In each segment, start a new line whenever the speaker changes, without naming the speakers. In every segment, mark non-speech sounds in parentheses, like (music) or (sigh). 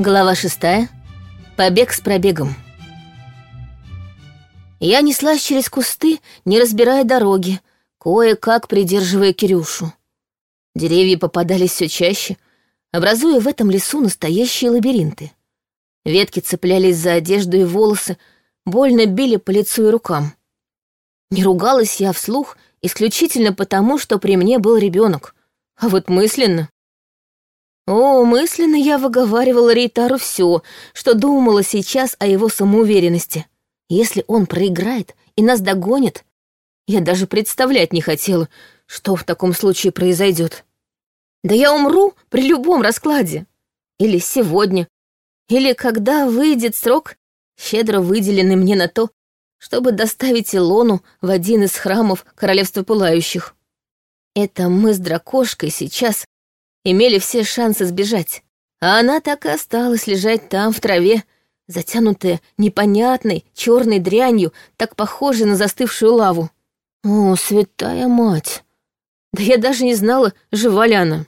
Глава шестая. Побег с пробегом. Я неслась через кусты, не разбирая дороги, кое-как придерживая Кирюшу. Деревья попадались все чаще, образуя в этом лесу настоящие лабиринты. Ветки цеплялись за одежду и волосы, больно били по лицу и рукам. Не ругалась я вслух исключительно потому, что при мне был ребенок, а вот мысленно. О, мысленно я выговаривала Рейтару все, что думала сейчас о его самоуверенности. Если он проиграет и нас догонит, я даже представлять не хотела, что в таком случае произойдет. Да я умру при любом раскладе. Или сегодня, или когда выйдет срок, щедро выделенный мне на то, чтобы доставить Илону в один из храмов Королевства Пылающих. Это мы с дракошкой сейчас имели все шансы сбежать, а она так и осталась лежать там, в траве, затянутая непонятной черной дрянью, так похожей на застывшую лаву. О, святая мать! Да я даже не знала, жива ли она.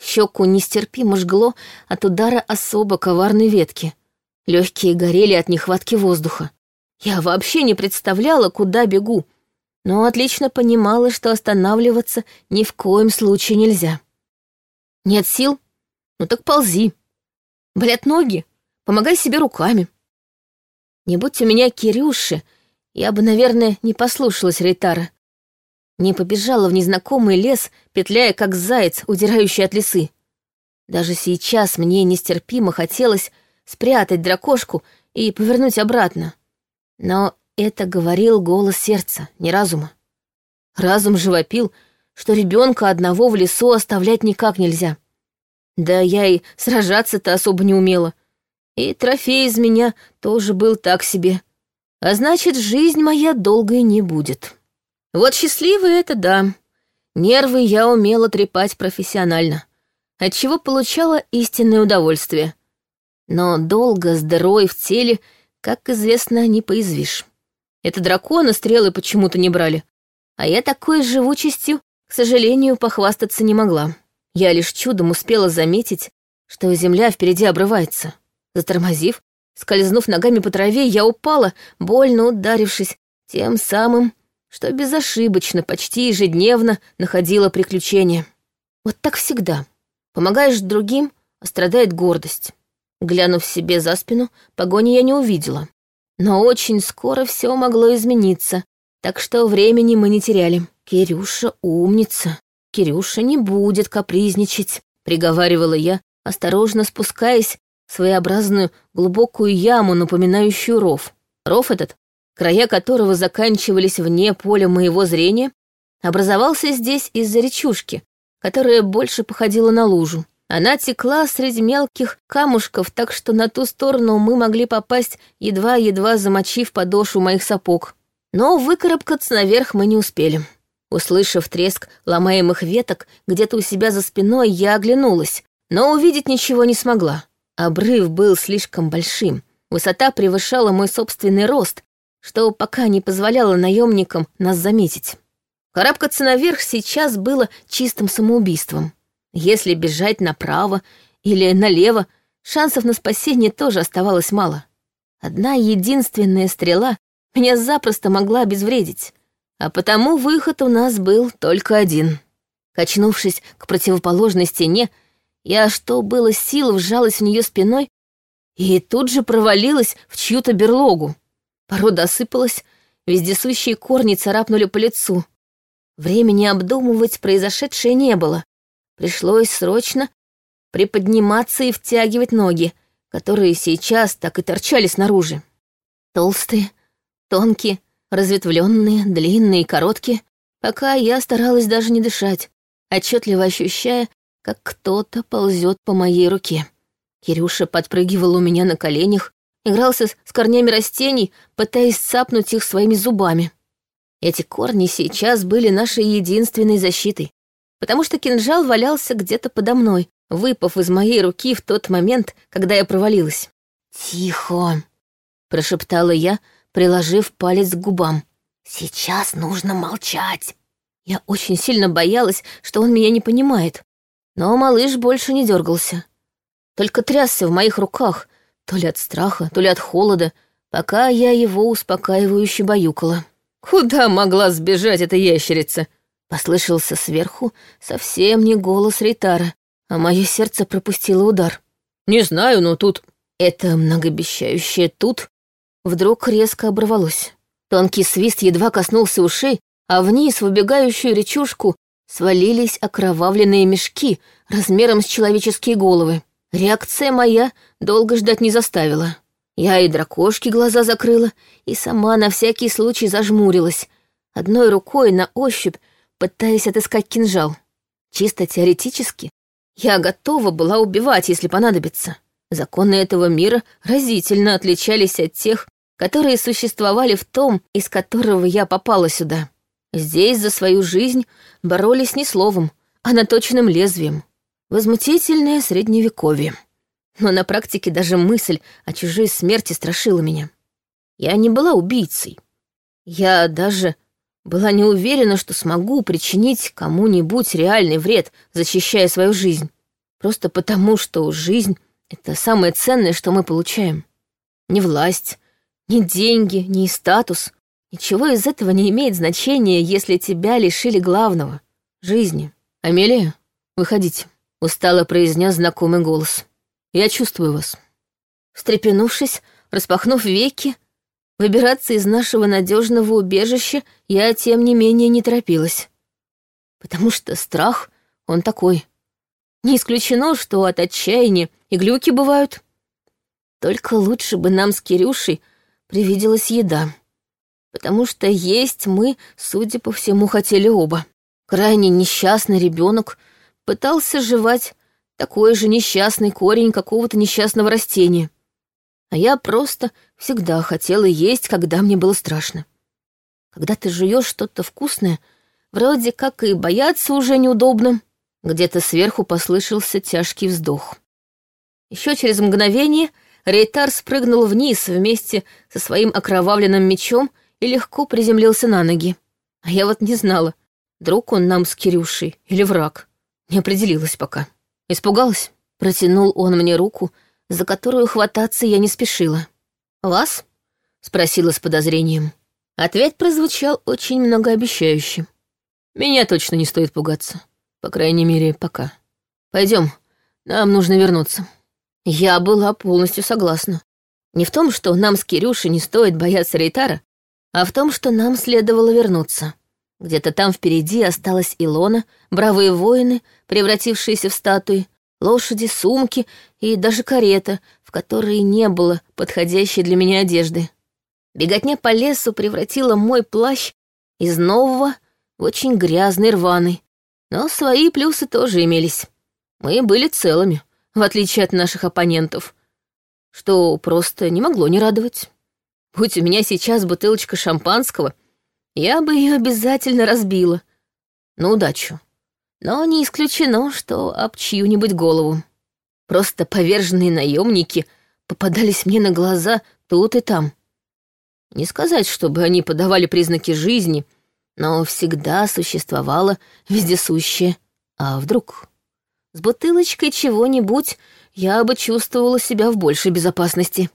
Щеку нестерпимо жгло от удара особо коварной ветки. Легкие горели от нехватки воздуха. Я вообще не представляла, куда бегу, но отлично понимала, что останавливаться ни в коем случае нельзя. Нет сил? Ну так ползи. Болят ноги? Помогай себе руками. Не будь у меня Кирюши, я бы, наверное, не послушалась Рейтара. Не побежала в незнакомый лес, петляя, как заяц, удирающий от лисы. Даже сейчас мне нестерпимо хотелось спрятать дракошку и повернуть обратно. Но это говорил голос сердца, не разума. Разум живопил, вопил, что ребенка одного в лесу оставлять никак нельзя. Да я и сражаться-то особо не умела. И трофей из меня тоже был так себе. А значит, жизнь моя долгой не будет. Вот счастливый это да. Нервы я умела трепать профессионально, отчего получала истинное удовольствие. Но долго здоровой в теле, как известно, не поизвишь. Это драконы стрелы почему-то не брали, а я такой живучестью к сожалению, похвастаться не могла. Я лишь чудом успела заметить, что земля впереди обрывается. Затормозив, скользнув ногами по траве, я упала, больно ударившись тем самым, что безошибочно, почти ежедневно находила приключения. Вот так всегда. Помогаешь другим, а страдает гордость. Глянув себе за спину, погони я не увидела. Но очень скоро все могло измениться, так что времени мы не теряли. «Кирюша умница. Кирюша не будет капризничать», — приговаривала я, осторожно спускаясь в своеобразную глубокую яму, напоминающую ров. Ров этот, края которого заканчивались вне поля моего зрения, образовался здесь из-за речушки, которая больше походила на лужу. Она текла среди мелких камушков, так что на ту сторону мы могли попасть, едва-едва замочив подошву моих сапог. Но выкарабкаться наверх мы не успели. Услышав треск ломаемых веток где-то у себя за спиной, я оглянулась, но увидеть ничего не смогла. Обрыв был слишком большим. Высота превышала мой собственный рост, что пока не позволяло наемникам нас заметить. Карабкаться наверх сейчас было чистым самоубийством. Если бежать направо или налево, шансов на спасение тоже оставалось мало. Одна единственная стрела меня запросто могла обезвредить а потому выход у нас был только один. Качнувшись к противоположной стене, я, что было сил, вжалась в нее спиной и тут же провалилась в чью-то берлогу. Порода осыпалась, вездесущие корни царапнули по лицу. Времени обдумывать произошедшее не было. Пришлось срочно приподниматься и втягивать ноги, которые сейчас так и торчали снаружи. Толстые, тонкие, разветвленные, длинные, короткие, пока я старалась даже не дышать, отчетливо ощущая, как кто-то ползет по моей руке. Кирюша подпрыгивал у меня на коленях, игрался с корнями растений, пытаясь цапнуть их своими зубами. Эти корни сейчас были нашей единственной защитой, потому что кинжал валялся где-то подо мной, выпав из моей руки в тот момент, когда я провалилась. «Тихо!» — прошептала я, приложив палец к губам. «Сейчас нужно молчать!» Я очень сильно боялась, что он меня не понимает. Но малыш больше не дергался. Только трясся в моих руках, то ли от страха, то ли от холода, пока я его успокаивающе баюкала. «Куда могла сбежать эта ящерица?» Послышался сверху совсем не голос Ритара, а мое сердце пропустило удар. «Не знаю, но тут...» Это многообещающее «тут» Вдруг резко оборвалось. Тонкий свист едва коснулся ушей, а вниз, в убегающую речушку, свалились окровавленные мешки размером с человеческие головы. Реакция моя долго ждать не заставила. Я и дракошки глаза закрыла, и сама на всякий случай зажмурилась, одной рукой на ощупь пытаясь отыскать кинжал. Чисто теоретически я готова была убивать, если понадобится. Законы этого мира разительно отличались от тех, которые существовали в том, из которого я попала сюда. Здесь за свою жизнь боролись не словом, а наточенным лезвием. Возмутительное средневековье. Но на практике даже мысль о чужой смерти страшила меня. Я не была убийцей. Я даже была не уверена, что смогу причинить кому-нибудь реальный вред, защищая свою жизнь. Просто потому, что жизнь это самое ценное, что мы получаем. Ни власть, ни деньги, ни статус. Ничего из этого не имеет значения, если тебя лишили главного — жизни. «Амелия, выходите», — устало произнес знакомый голос. «Я чувствую вас». Встрепенувшись, распахнув веки, выбираться из нашего надежного убежища я, тем не менее, не торопилась. Потому что страх, он такой — не исключено, что от отчаяния и глюки бывают. Только лучше бы нам с Кирюшей привиделась еда, потому что есть мы, судя по всему, хотели оба. Крайне несчастный ребенок пытался жевать такой же несчастный корень какого-то несчастного растения. А я просто всегда хотела есть, когда мне было страшно. Когда ты жуешь что-то вкусное, вроде как и бояться уже неудобно. Где-то сверху послышался тяжкий вздох. Еще через мгновение Рейтар спрыгнул вниз вместе со своим окровавленным мечом и легко приземлился на ноги. А я вот не знала, друг он нам с Кирюшей или враг. Не определилась пока. Испугалась? Протянул он мне руку, за которую хвататься я не спешила. «Вас?» — спросила с подозрением. Ответ прозвучал очень многообещающим. «Меня точно не стоит пугаться. По крайней мере, пока. Пойдем, нам нужно вернуться. Я была полностью согласна. Не в том, что нам с Кирюшей не стоит бояться Рейтара, а в том, что нам следовало вернуться. Где-то там впереди осталась Илона, бравые воины, превратившиеся в статуи, лошади, сумки и даже карета, в которой не было подходящей для меня одежды. Беготня по лесу превратила мой плащ из нового в очень грязный рваный, но свои плюсы тоже имелись. Мы были целыми, в отличие от наших оппонентов, что просто не могло не радовать. Будь у меня сейчас бутылочка шампанского, я бы ее обязательно разбила. На удачу. Но не исключено, что об чью-нибудь голову. Просто поверженные наемники попадались мне на глаза тут и там. Не сказать, чтобы они подавали признаки жизни — но всегда существовало вездесущее «а вдруг?». С бутылочкой чего-нибудь я бы чувствовала себя в большей безопасности.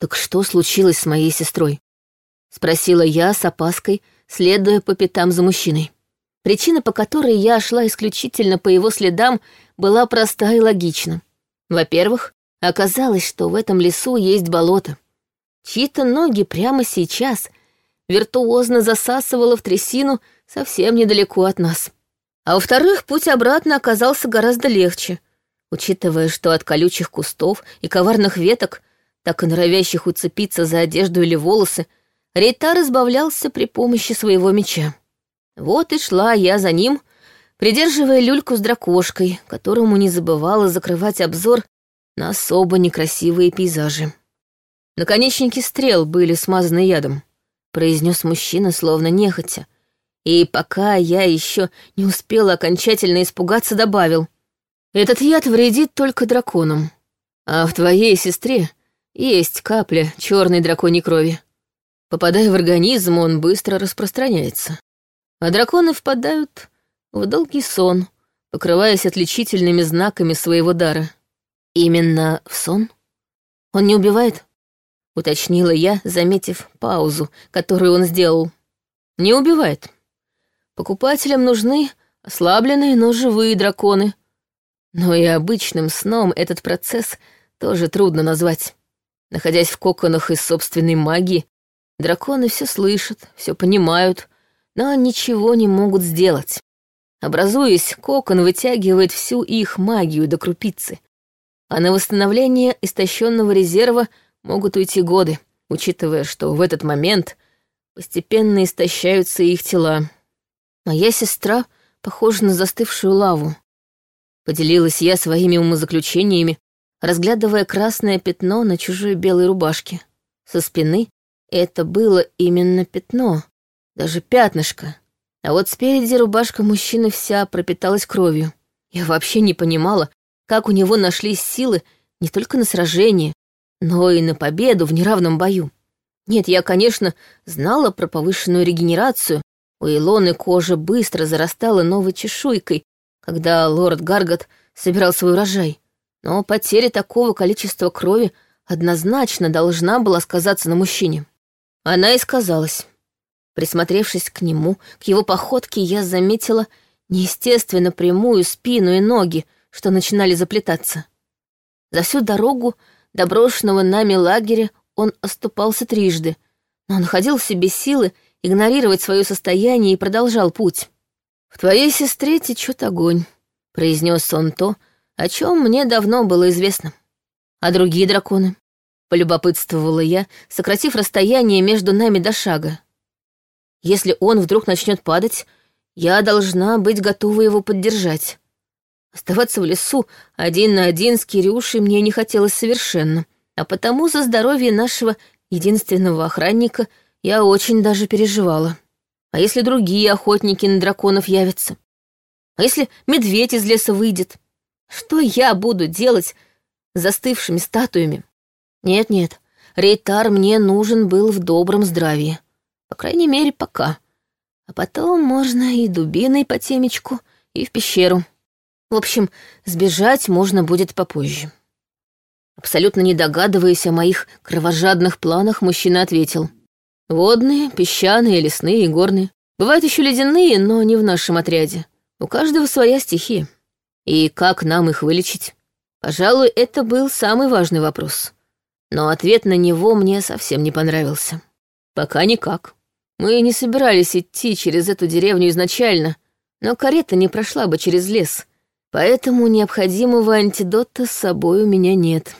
«Так что случилось с моей сестрой?» — спросила я с опаской, следуя по пятам за мужчиной. Причина, по которой я шла исключительно по его следам, была проста и логична. Во-первых, оказалось, что в этом лесу есть болото. Чьи-то ноги прямо сейчас — виртуозно засасывала в трясину совсем недалеко от нас. А во-вторых, путь обратно оказался гораздо легче, учитывая, что от колючих кустов и коварных веток, так и норовящих уцепиться за одежду или волосы, Рейтар избавлялся при помощи своего меча. Вот и шла я за ним, придерживая люльку с дракошкой, которому не забывала закрывать обзор на особо некрасивые пейзажи. Наконечники стрел были смазаны ядом произнес мужчина, словно нехотя. И пока я еще не успела окончательно испугаться, добавил. Этот яд вредит только драконам. А в твоей сестре есть капля черной драконьей крови. Попадая в организм, он быстро распространяется. А драконы впадают в долгий сон, покрываясь отличительными знаками своего дара. Именно в сон? Он не убивает? уточнила я, заметив паузу, которую он сделал. «Не убивает. Покупателям нужны ослабленные, но живые драконы. Но и обычным сном этот процесс тоже трудно назвать. Находясь в коконах из собственной магии, драконы все слышат, все понимают, но ничего не могут сделать. Образуясь, кокон вытягивает всю их магию до крупицы, а на восстановление истощенного резерва — могут уйти годы, учитывая, что в этот момент постепенно истощаются их тела. Моя сестра похожа на застывшую лаву. Поделилась я своими умозаключениями, разглядывая красное пятно на чужой белой рубашке. Со спины это было именно пятно, даже пятнышко. А вот спереди рубашка мужчины вся пропиталась кровью. Я вообще не понимала, как у него нашлись силы не только на сражение, но и на победу в неравном бою. Нет, я, конечно, знала про повышенную регенерацию. У Илоны кожа быстро зарастала новой чешуйкой, когда лорд Гаргот собирал свой урожай. Но потеря такого количества крови однозначно должна была сказаться на мужчине. Она и сказалась. Присмотревшись к нему, к его походке, я заметила неестественно прямую спину и ноги, что начинали заплетаться. За всю дорогу доброшенного нами лагеря он оступался трижды, но он находил в себе силы игнорировать свое состояние и продолжал путь. «В твоей сестре течет огонь», — произнес он то, о чем мне давно было известно. «А другие драконы?» — полюбопытствовала я, сократив расстояние между нами до шага. «Если он вдруг начнет падать, я должна быть готова его поддержать. Оставаться в лесу один на один с Кирюшей мне не хотелось совершенно, а потому за здоровье нашего единственного охранника я очень даже переживала. А если другие охотники на драконов явятся? А если медведь из леса выйдет? Что я буду делать с застывшими статуями? Нет-нет, Рейтар мне нужен был в добром здравии. По крайней мере, пока. А потом можно и дубиной по темечку, и в пещеру. В общем, сбежать можно будет попозже. Абсолютно не догадываясь о моих кровожадных планах, мужчина ответил. Водные, песчаные, лесные и горные. Бывают еще ледяные, но не в нашем отряде. У каждого своя стихия. И как нам их вылечить? Пожалуй, это был самый важный вопрос. Но ответ на него мне совсем не понравился. Пока никак. Мы не собирались идти через эту деревню изначально, но карета не прошла бы через лес, Поэтому необходимого антидота с собой у меня нет.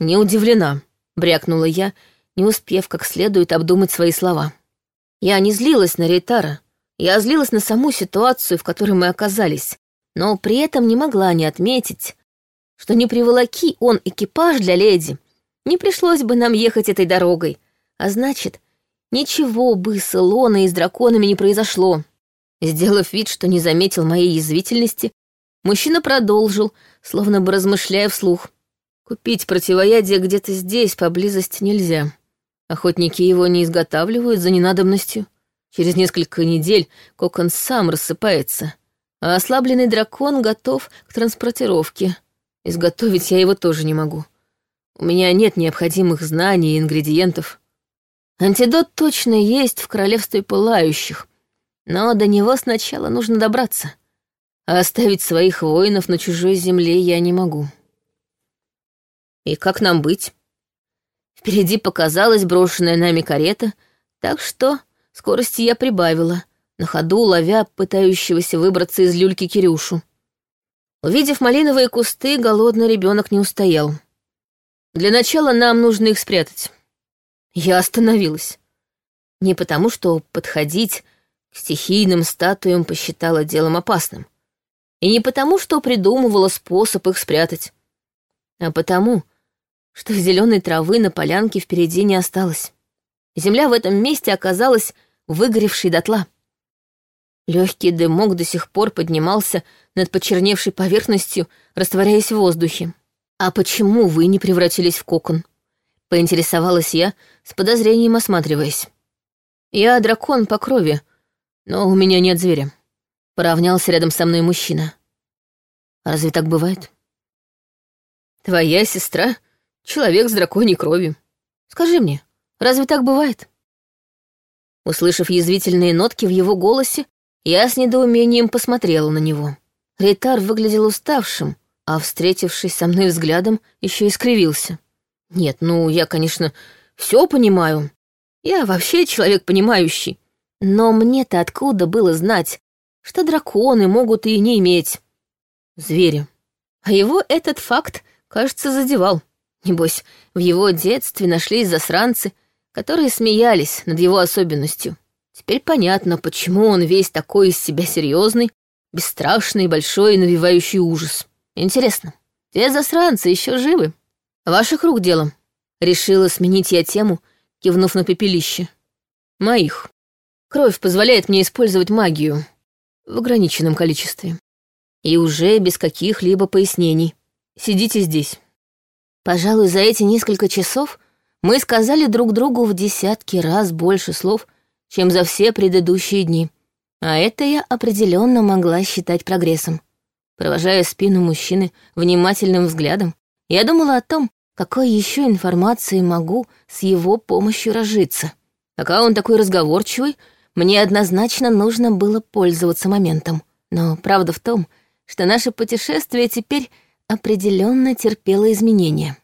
Не удивлена, брякнула я, не успев как следует обдумать свои слова. Я не злилась на Рейтара. Я злилась на саму ситуацию, в которой мы оказались, но при этом не могла не отметить, что не приволоки он экипаж для леди, не пришлось бы нам ехать этой дорогой, а значит, ничего бы с Илоной и с драконами не произошло. Сделав вид, что не заметил моей язвительности, Мужчина продолжил, словно бы размышляя вслух. Купить противоядие где-то здесь, поблизости нельзя. Охотники его не изготавливают за ненадобностью. Через несколько недель кокон сам рассыпается, а ослабленный дракон готов к транспортировке. Изготовить я его тоже не могу. У меня нет необходимых знаний и ингредиентов. Антидот точно есть в королевстве пылающих, но до него сначала нужно добраться. А оставить своих воинов на чужой земле я не могу. И как нам быть? Впереди показалась брошенная нами карета, так что скорости я прибавила, на ходу ловя пытающегося выбраться из люльки Кирюшу. Увидев малиновые кусты, голодный ребенок не устоял. Для начала нам нужно их спрятать. Я остановилась. Не потому, что подходить к стихийным статуям посчитала делом опасным, и не потому, что придумывала способ их спрятать, а потому, что зеленой травы на полянке впереди не осталось. Земля в этом месте оказалась выгоревшей дотла. Легкий дымок до сих пор поднимался над почерневшей поверхностью, растворяясь в воздухе. «А почему вы не превратились в кокон?» — поинтересовалась я, с подозрением осматриваясь. «Я дракон по крови, но у меня нет зверя» поравнялся рядом со мной мужчина. А разве так бывает? Твоя сестра — человек с драконьей кровью. Скажи мне, разве так бывает? Услышав язвительные нотки в его голосе, я с недоумением посмотрела на него. Рейтар выглядел уставшим, а, встретившись со мной взглядом, еще искривился. Нет, ну, я, конечно, все понимаю. Я вообще человек понимающий. Но мне-то откуда было знать, что драконы могут и не иметь. Звери. А его этот факт, кажется, задевал. Небось, в его детстве нашлись засранцы, которые смеялись над его особенностью. Теперь понятно, почему он весь такой из себя серьезный, бесстрашный, большой и навевающий ужас. Интересно, те засранцы еще живы? А ваших рук делом. Решила сменить я тему, кивнув на пепелище. Моих. Кровь позволяет мне использовать магию в ограниченном количестве. И уже без каких-либо пояснений. Сидите здесь. Пожалуй, за эти несколько часов мы сказали друг другу в десятки раз больше слов, чем за все предыдущие дни. А это я определенно могла считать прогрессом. Провожая спину мужчины внимательным взглядом, я думала о том, какой еще информации могу с его помощью разжиться. Пока он такой разговорчивый, мне однозначно нужно было пользоваться моментом. Но правда в том, что наше путешествие теперь определенно терпело изменения.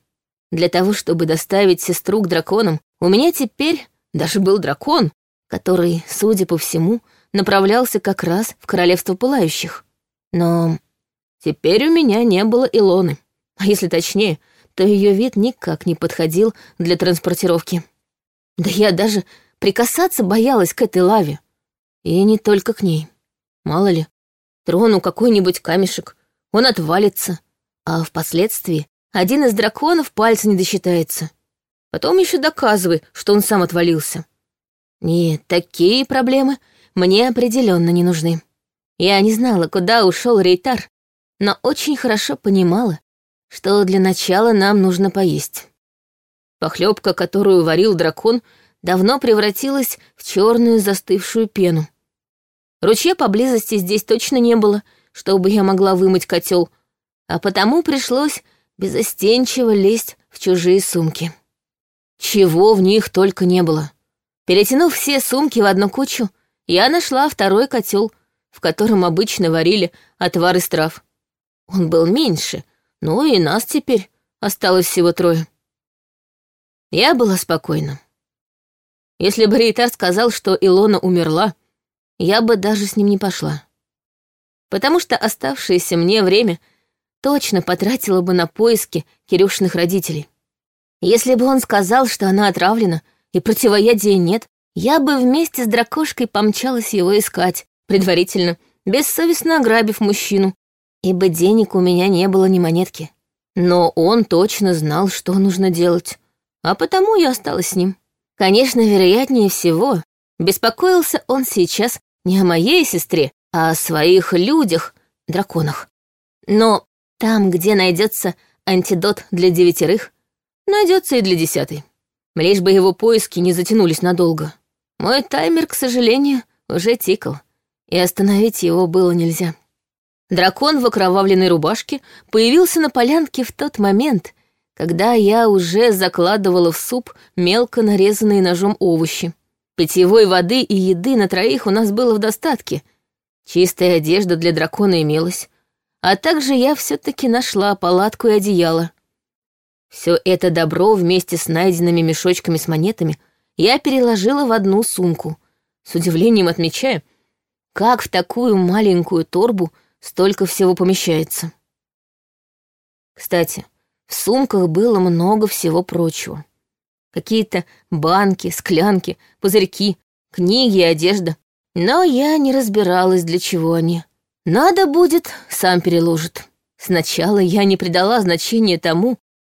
Для того, чтобы доставить сестру к драконам, у меня теперь даже был дракон, который, судя по всему, направлялся как раз в Королевство Пылающих. Но теперь у меня не было Илоны. А если точнее, то ее вид никак не подходил для транспортировки. Да я даже Прикасаться боялась к этой лаве. И не только к ней. Мало ли, трону какой-нибудь камешек, он отвалится. А впоследствии один из драконов пальца не досчитается. Потом еще доказывай, что он сам отвалился. Нет, такие проблемы мне определенно не нужны. Я не знала, куда ушел Рейтар, но очень хорошо понимала, что для начала нам нужно поесть. Похлебка, которую варил дракон, давно превратилась в черную застывшую пену. Ручья поблизости здесь точно не было, чтобы я могла вымыть котел, а потому пришлось безостенчиво лезть в чужие сумки. Чего в них только не было. Перетянув все сумки в одну кучу, я нашла второй котел, в котором обычно варили отвар из трав. Он был меньше, но и нас теперь осталось всего трое. Я была спокойна. Если бы Рейтар сказал, что Илона умерла, я бы даже с ним не пошла. Потому что оставшееся мне время точно потратила бы на поиски кирюшных родителей. Если бы он сказал, что она отравлена и противоядия нет, я бы вместе с дракошкой помчалась его искать, предварительно, бессовестно ограбив мужчину, ибо денег у меня не было ни монетки. Но он точно знал, что нужно делать, а потому я осталась с ним. Конечно, вероятнее всего, беспокоился он сейчас не о моей сестре, а о своих людях, драконах. Но там, где найдется антидот для девятерых, найдется и для десятой. Лишь бы его поиски не затянулись надолго. Мой таймер, к сожалению, уже тикал, и остановить его было нельзя. Дракон в окровавленной рубашке появился на полянке в тот момент, когда я уже закладывала в суп мелко нарезанные ножом овощи. Питьевой воды и еды на троих у нас было в достатке. Чистая одежда для дракона имелась. А также я все таки нашла палатку и одеяло. Все это добро вместе с найденными мешочками с монетами я переложила в одну сумку, с удивлением отмечая, как в такую маленькую торбу столько всего помещается. Кстати, в сумках было много всего прочего. Какие-то банки, склянки, пузырьки, книги и одежда. Но я не разбиралась, для чего они. Надо будет, сам переложит. Сначала я не придала значения тому,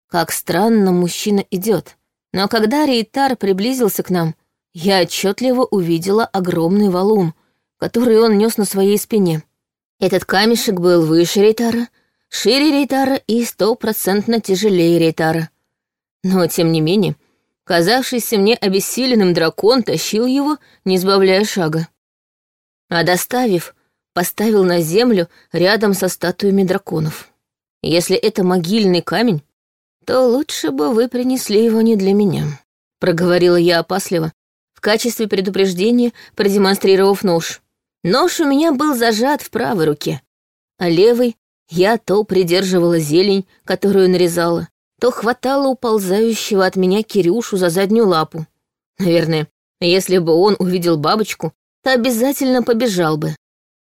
как странно мужчина идет. Но когда Рейтар приблизился к нам, я отчетливо увидела огромный валун, который он нес на своей спине. Этот камешек был выше Рейтара — шире ритара и стопроцентно тяжелее ритара, Но, тем не менее, казавшийся мне обессиленным дракон тащил его, не сбавляя шага. А доставив, поставил на землю рядом со статуями драконов. Если это могильный камень, то лучше бы вы принесли его не для меня, проговорила я опасливо, в качестве предупреждения продемонстрировав нож. Нож у меня был зажат в правой руке, а левый я то придерживала зелень, которую нарезала, то хватала уползающего от меня Кирюшу за заднюю лапу. Наверное, если бы он увидел бабочку, то обязательно побежал бы.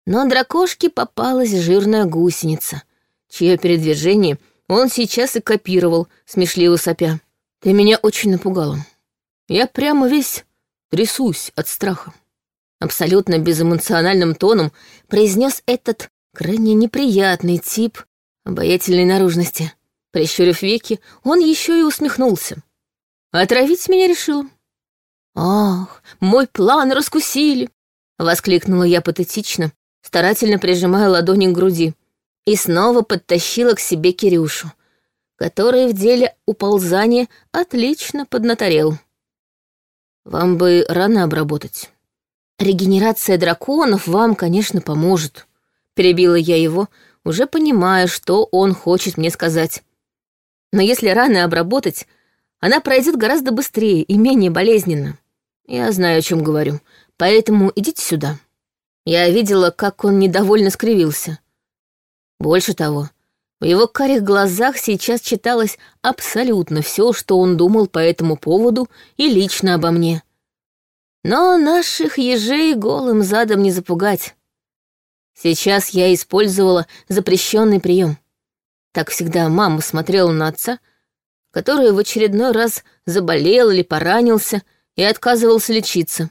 Но дракошке попалась жирная гусеница, чье передвижение он сейчас и копировал, смешливо сопя. Ты меня очень напугала. Я прямо весь трясусь от страха. Абсолютно безэмоциональным тоном произнес этот Крайне неприятный тип, обаятельной наружности. Прищурив веки, он еще и усмехнулся. Отравить меня решил. «Ах, мой план раскусили!» — воскликнула я патетично, старательно прижимая ладони к груди, и снова подтащила к себе Кирюшу, который в деле уползания отлично поднаторел. «Вам бы рано обработать. Регенерация драконов вам, конечно, поможет», Перебила я его, уже понимая, что он хочет мне сказать. Но если раны обработать, она пройдет гораздо быстрее и менее болезненно. Я знаю, о чем говорю, поэтому идите сюда. Я видела, как он недовольно скривился. Больше того, в его карих глазах сейчас читалось абсолютно все, что он думал по этому поводу и лично обо мне. Но наших ежей голым задом не запугать. Сейчас я использовала запрещенный прием. Так всегда мама смотрела на отца, который в очередной раз заболел или поранился и отказывался лечиться.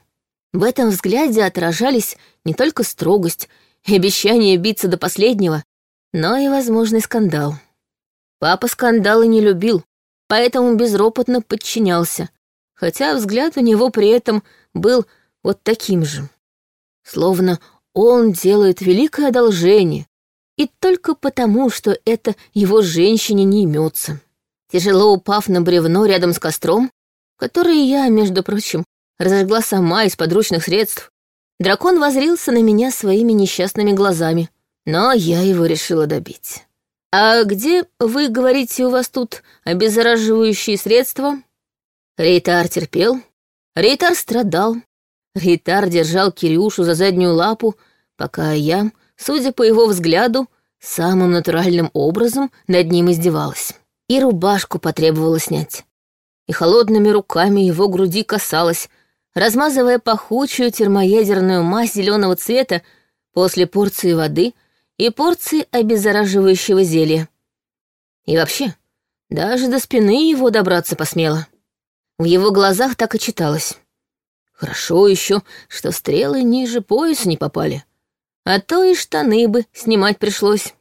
В этом взгляде отражались не только строгость и обещание биться до последнего, но и возможный скандал. Папа скандалы не любил, поэтому безропотно подчинялся, хотя взгляд у него при этом был вот таким же. Словно он делает великое одолжение, и только потому, что это его женщине не имется. Тяжело упав на бревно рядом с костром, который я, между прочим, разожгла сама из подручных средств, дракон возрился на меня своими несчастными глазами, но я его решила добить. «А где, вы говорите, у вас тут обеззараживающие средства?» Рейтар терпел, Рейтар страдал, Гитар держал Кирюшу за заднюю лапу, пока я, судя по его взгляду, самым натуральным образом над ним издевалась. И рубашку потребовала снять. И холодными руками его груди касалась, размазывая пахучую термоядерную мазь зеленого цвета после порции воды и порции обеззараживающего зелья. И вообще, даже до спины его добраться посмела. В его глазах так и читалось. Хорошо еще, что стрелы ниже пояса не попали. А то и штаны бы снимать пришлось.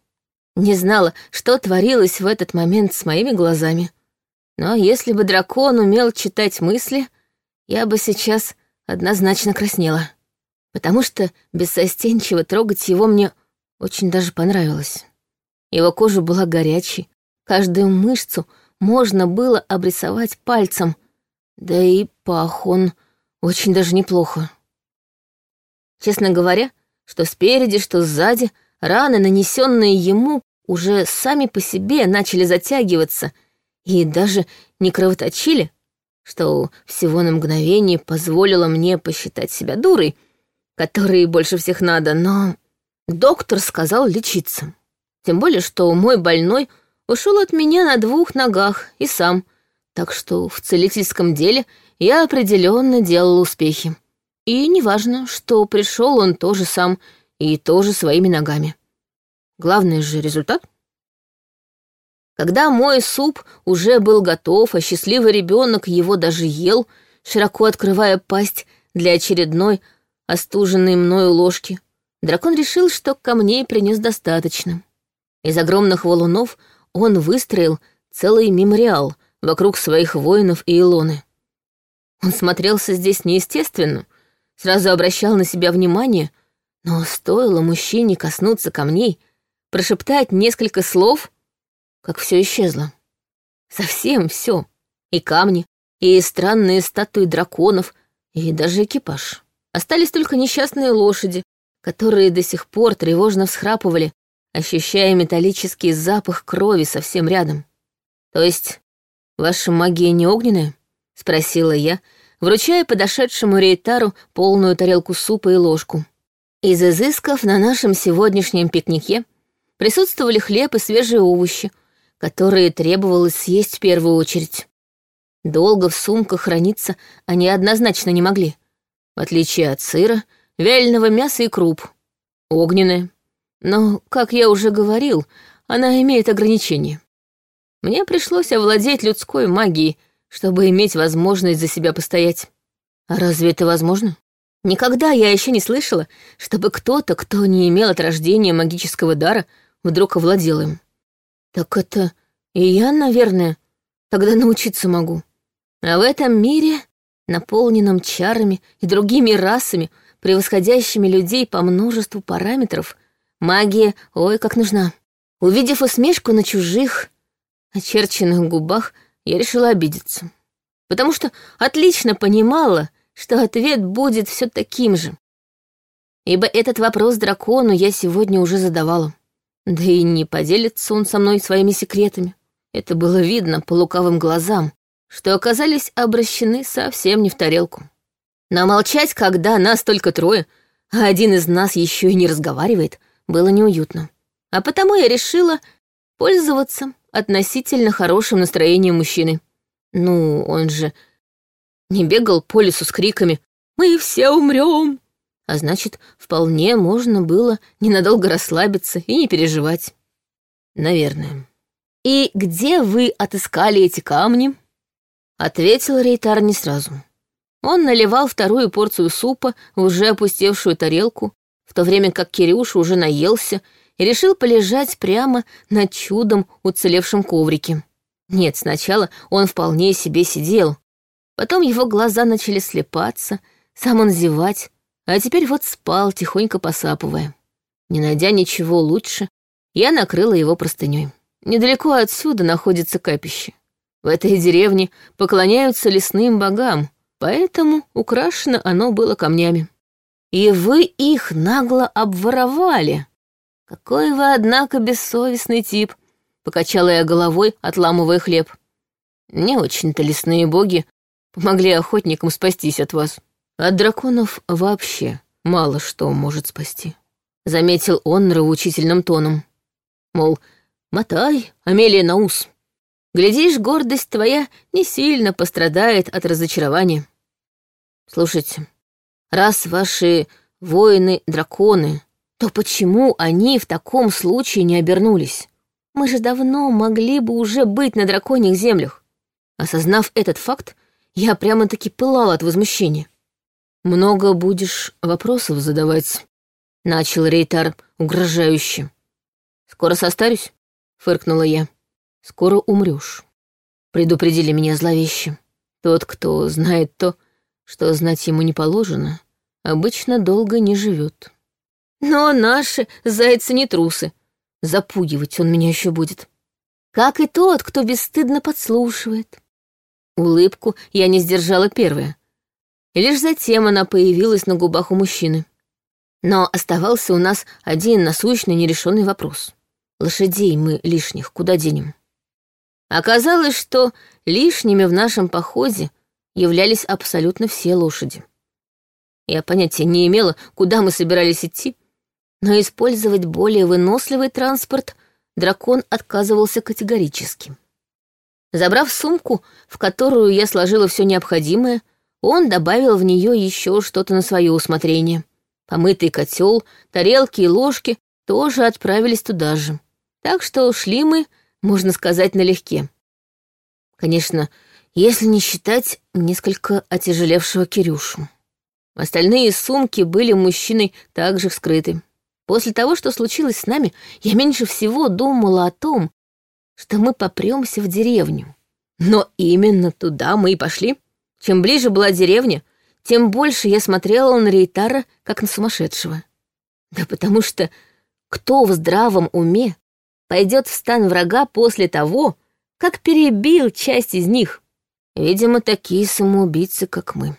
Не знала, что творилось в этот момент с моими глазами. Но если бы дракон умел читать мысли, я бы сейчас однозначно краснела. Потому что бессостенчиво трогать его мне очень даже понравилось. Его кожа была горячей, каждую мышцу можно было обрисовать пальцем, да и пах он очень даже неплохо. Честно говоря, что спереди, что сзади, раны, нанесенные ему, уже сами по себе начали затягиваться и даже не кровоточили, что всего на мгновение позволило мне посчитать себя дурой, которой больше всех надо, но доктор сказал лечиться. Тем более, что мой больной ушел от меня на двух ногах и сам, так что в целительском деле — я определенно делал успехи. И неважно, что пришел он тоже сам и тоже своими ногами. Главное же результат. Когда мой суп уже был готов, а счастливый ребенок его даже ел, широко открывая пасть для очередной остуженной мною ложки, дракон решил, что камней принес достаточно. Из огромных валунов он выстроил целый мемориал вокруг своих воинов и Илоны. Он смотрелся здесь неестественно, сразу обращал на себя внимание, но стоило мужчине коснуться камней, прошептать несколько слов, как все исчезло. Совсем все. И камни, и странные статуи драконов, и даже экипаж. Остались только несчастные лошади, которые до сих пор тревожно всхрапывали, ощущая металлический запах крови совсем рядом. То есть, ваша магия не огненная? — спросила я, вручая подошедшему Рейтару полную тарелку супа и ложку. Из изысков на нашем сегодняшнем пикнике присутствовали хлеб и свежие овощи, которые требовалось съесть в первую очередь. Долго в сумках храниться они однозначно не могли, в отличие от сыра, вяленого мяса и круп. Огненное. Но, как я уже говорил, она имеет ограничения. Мне пришлось овладеть людской магией, чтобы иметь возможность за себя постоять. А разве это возможно? Никогда я еще не слышала, чтобы кто-то, кто не имел от рождения магического дара, вдруг овладел им. Так это и я, наверное, тогда научиться могу. А в этом мире, наполненном чарами и другими расами, превосходящими людей по множеству параметров, магия, ой, как нужна. Увидев усмешку на чужих, очерченных губах, я решила обидеться, потому что отлично понимала, что ответ будет все таким же. Ибо этот вопрос дракону я сегодня уже задавала. Да и не поделится он со мной своими секретами. Это было видно по лукавым глазам, что оказались обращены совсем не в тарелку. Но молчать, когда нас только трое, а один из нас еще и не разговаривает, было неуютно. А потому я решила пользоваться относительно хорошим настроением мужчины. Ну, он же не бегал по лесу с криками «Мы все умрем!» А значит, вполне можно было ненадолго расслабиться и не переживать. Наверное. «И где вы отыскали эти камни?» Ответил Рейтар не сразу. Он наливал вторую порцию супа в уже опустевшую тарелку, в то время как Кирюша уже наелся и решил полежать прямо на чудом уцелевшем коврике. Нет, сначала он вполне себе сидел. Потом его глаза начали слепаться, сам он зевать, а теперь вот спал, тихонько посапывая. Не найдя ничего лучше, я накрыла его простыней. Недалеко отсюда находится капище. В этой деревне поклоняются лесным богам, поэтому украшено оно было камнями. И вы их нагло обворовали, «Какой вы, однако, бессовестный тип!» — покачала я головой, отламывая хлеб. «Не очень-то лесные боги помогли охотникам спастись от вас. От драконов вообще мало что может спасти», — заметил он нравоучительным тоном. Мол, мотай, Амелия Наус. Глядишь, гордость твоя не сильно пострадает от разочарования. Слушайте, раз ваши воины-драконы то почему они в таком случае не обернулись? Мы же давно могли бы уже быть на драконьих землях. Осознав этот факт, я прямо-таки пылала от возмущения. «Много будешь вопросов задавать», — начал Рейтар угрожающе. «Скоро состарюсь?» — фыркнула я. «Скоро умрёшь — предупредили меня зловеще Тот, кто знает то, что знать ему не положено, обычно долго не живёт ну, Но наши зайцы не трусы. Запугивать он меня еще будет. Как и тот, кто бесстыдно подслушивает. Улыбку я не сдержала первая. И лишь затем она появилась на губах у мужчины. Но оставался у нас один насущный нерешенный вопрос. Лошадей мы лишних куда денем? Оказалось, что лишними в нашем походе являлись абсолютно все лошади. Я понятия не имела, куда мы собирались идти, но использовать более выносливый транспорт дракон отказывался категорически. Забрав сумку, в которую я сложила все необходимое, он добавил в нее еще что-то на свое усмотрение. Помытый котел, тарелки и ложки тоже отправились туда же. Так что ушли мы, можно сказать, налегке. Конечно, если не считать несколько отяжелевшего Кирюшу. Остальные сумки были мужчиной также вскрыты. После того, что случилось с нами, я меньше всего думала о том, что мы попремся в деревню. Но именно туда мы и пошли. Чем ближе была деревня, тем больше я смотрела на Рейтара, как на сумасшедшего. Да потому что кто в здравом уме пойдет в стан врага после того, как перебил часть из них? Видимо, такие самоубийцы, как мы.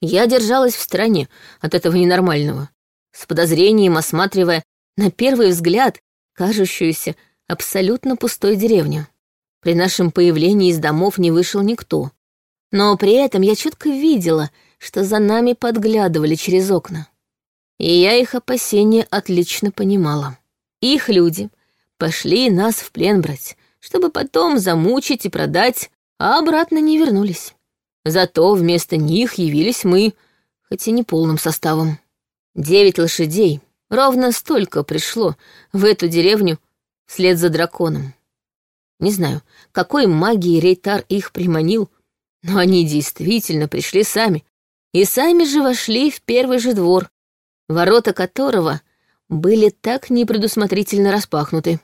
Я держалась в стороне от этого ненормального с подозрением осматривая, на первый взгляд, кажущуюся абсолютно пустой деревню. При нашем появлении из домов не вышел никто. Но при этом я четко видела, что за нами подглядывали через окна. И я их опасения отлично понимала. Их люди пошли нас в плен брать, чтобы потом замучить и продать, а обратно не вернулись. Зато вместо них явились мы, хоть и не полным составом. Девять лошадей. Ровно столько пришло в эту деревню вслед за драконом. Не знаю, какой магией Рейтар их приманил, но они действительно пришли сами. И сами же вошли в первый же двор, ворота которого были так непредусмотрительно распахнуты.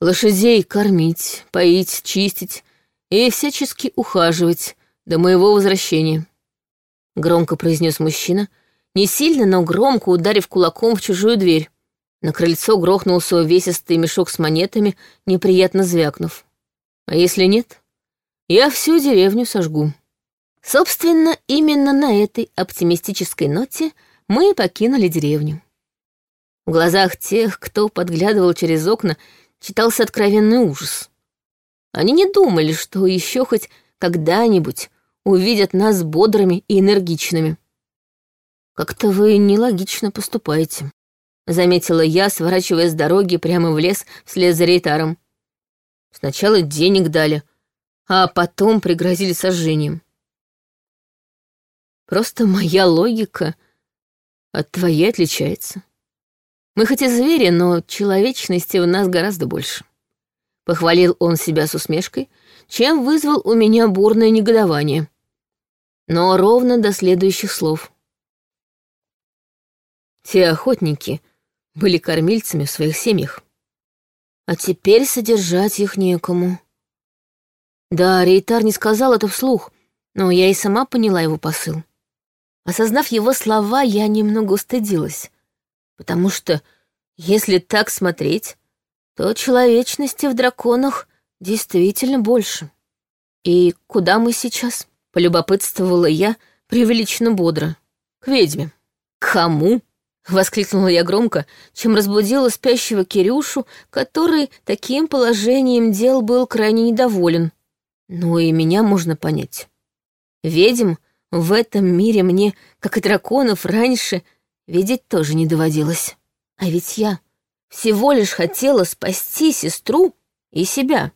Лошадей кормить, поить, чистить и всячески ухаживать до моего возвращения. Громко произнес мужчина — не сильно, но громко ударив кулаком в чужую дверь. На крыльцо грохнулся увесистый мешок с монетами, неприятно звякнув. А если нет, я всю деревню сожгу. Собственно, именно на этой оптимистической ноте мы и покинули деревню. В глазах тех, кто подглядывал через окна, читался откровенный ужас. Они не думали, что еще хоть когда-нибудь увидят нас бодрыми и энергичными. «Как-то вы нелогично поступаете», — заметила я, сворачивая с дороги прямо в лес вслед за рейтаром. «Сначала денег дали, а потом пригрозили сожжением». «Просто моя логика от твоей отличается. Мы хоть и звери, но человечности у нас гораздо больше». Похвалил он себя с усмешкой, чем вызвал у меня бурное негодование. Но ровно до следующих слов — те охотники были кормильцами в своих семьях. А теперь содержать их некому. Да, Рейтар не сказал это вслух, но я и сама поняла его посыл. Осознав его слова, я немного устыдилась, потому что, если так смотреть, то человечности в драконах действительно больше. И куда мы сейчас? Полюбопытствовала я преувеличенно бодро. К ведьме. К кому? (laughs) — воскликнула я громко, чем разбудила спящего Кирюшу, который таким положением дел был крайне недоволен. Но и меня можно понять. Ведьм в этом мире мне, как и драконов раньше, видеть тоже не доводилось. А ведь я всего лишь хотела спасти сестру и себя.